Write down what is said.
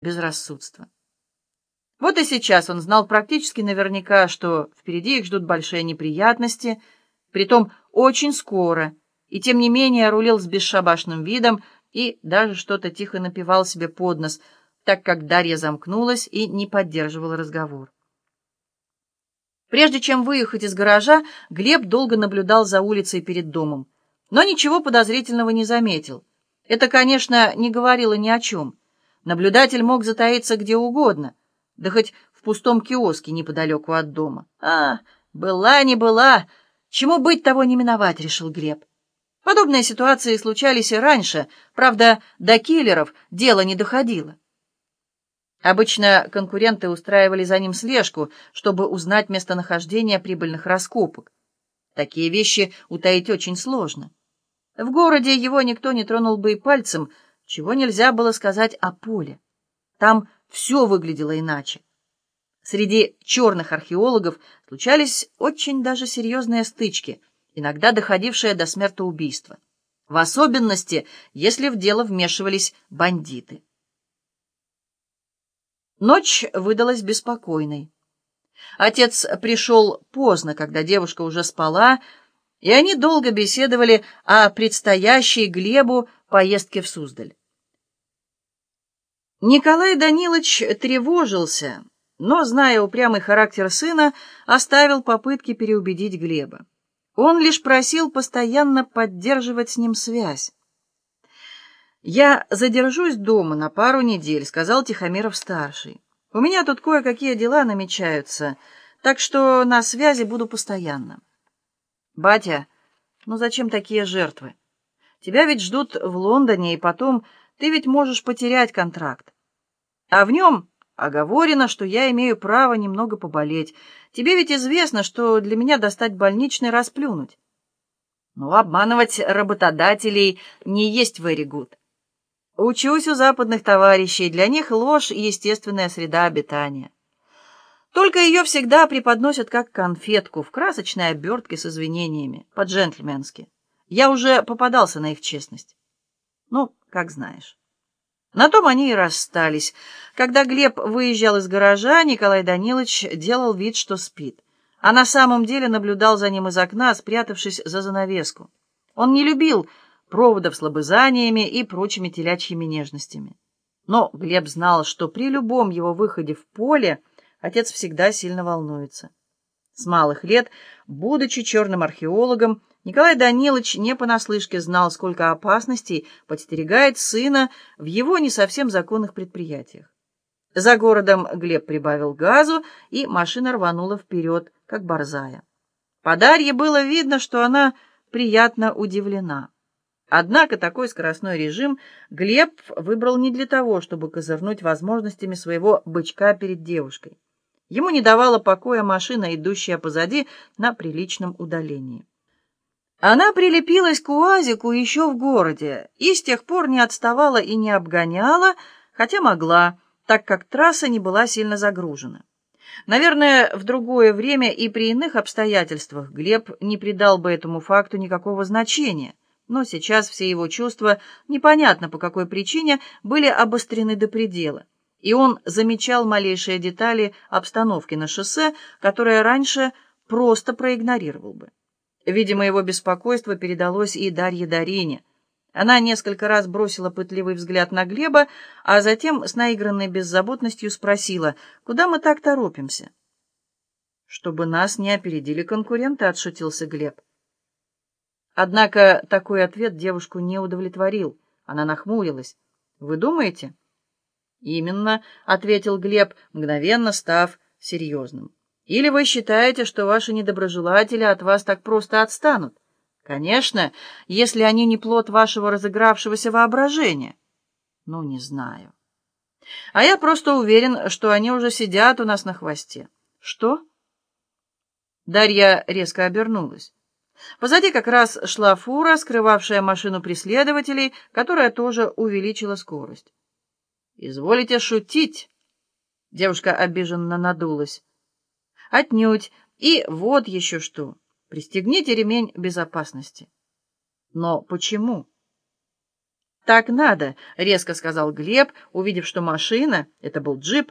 безрассудство. Вот и сейчас он знал практически наверняка, что впереди их ждут большие неприятности, притом очень скоро, и тем не менее рулил с бесшабашным видом и даже что-то тихо напевал себе под нос, так как Дарья замкнулась и не поддерживала разговор. Прежде чем выехать из гаража, Глеб долго наблюдал за улицей перед домом, но ничего подозрительного не заметил. Это, конечно, не говорило ни о чем. Наблюдатель мог затаиться где угодно, да хоть в пустом киоске неподалеку от дома. А, была не была, чему быть того не миновать, решил Глеб. Подобные ситуации случались и раньше, правда, до киллеров дело не доходило. Обычно конкуренты устраивали за ним слежку, чтобы узнать местонахождение прибыльных раскопок. Такие вещи утаить очень сложно. В городе его никто не тронул бы и пальцем, чего нельзя было сказать о поле. Там все выглядело иначе. Среди черных археологов случались очень даже серьезные стычки, иногда доходившие до смертоубийства. В особенности, если в дело вмешивались бандиты. Ночь выдалась беспокойной. Отец пришел поздно, когда девушка уже спала, и они долго беседовали о предстоящей Глебу поездке в Суздаль. Николай Данилович тревожился, но, зная упрямый характер сына, оставил попытки переубедить Глеба. Он лишь просил постоянно поддерживать с ним связь. «Я задержусь дома на пару недель», — сказал Тихомиров-старший. «У меня тут кое-какие дела намечаются, так что на связи буду постоянно». «Батя, ну зачем такие жертвы? Тебя ведь ждут в Лондоне, и потом ты ведь можешь потерять контракт. А в нем оговорено, что я имею право немного поболеть. Тебе ведь известно, что для меня достать больничный расплюнуть. Ну, обманывать работодателей не есть very good. Учусь у западных товарищей, для них ложь — естественная среда обитания. Только ее всегда преподносят как конфетку в красочной обертке с извинениями, по-джентльменски. Я уже попадался на их честность. Ну, как знаешь. На том они и расстались. Когда Глеб выезжал из гаража, Николай Данилович делал вид, что спит, а на самом деле наблюдал за ним из окна, спрятавшись за занавеску. Он не любил проводов с лобызаниями и прочими телячьими нежностями. Но Глеб знал, что при любом его выходе в поле отец всегда сильно волнуется. С малых лет, будучи черным археологом, Николай Данилович не понаслышке знал, сколько опасностей подстерегает сына в его не совсем законных предприятиях. За городом Глеб прибавил газу, и машина рванула вперед, как борзая. По Дарье было видно, что она приятно удивлена. Однако такой скоростной режим Глеб выбрал не для того, чтобы козырнуть возможностями своего бычка перед девушкой. Ему не давала покоя машина, идущая позади на приличном удалении. Она прилепилась к УАЗику еще в городе и с тех пор не отставала и не обгоняла, хотя могла, так как трасса не была сильно загружена. Наверное, в другое время и при иных обстоятельствах Глеб не придал бы этому факту никакого значения, но сейчас все его чувства, непонятно по какой причине, были обострены до предела, и он замечал малейшие детали обстановки на шоссе, которые раньше просто проигнорировал бы. Видимо, его беспокойство передалось и Дарье Дарине. Она несколько раз бросила пытливый взгляд на Глеба, а затем с наигранной беззаботностью спросила, «Куда мы так торопимся?» «Чтобы нас не опередили конкуренты», — отшутился Глеб. Однако такой ответ девушку не удовлетворил. Она нахмурилась. «Вы думаете?» «Именно», — ответил Глеб, мгновенно став серьезным. Или вы считаете, что ваши недоброжелатели от вас так просто отстанут? Конечно, если они не плод вашего разыгравшегося воображения. Ну, не знаю. А я просто уверен, что они уже сидят у нас на хвосте. Что? Дарья резко обернулась. Позади как раз шла фура, скрывавшая машину преследователей, которая тоже увеличила скорость. «Изволите шутить?» Девушка обиженно надулась. Отнюдь. И вот еще что. Пристегните ремень безопасности. Но почему? «Так надо», — резко сказал Глеб, увидев, что машина, это был джип,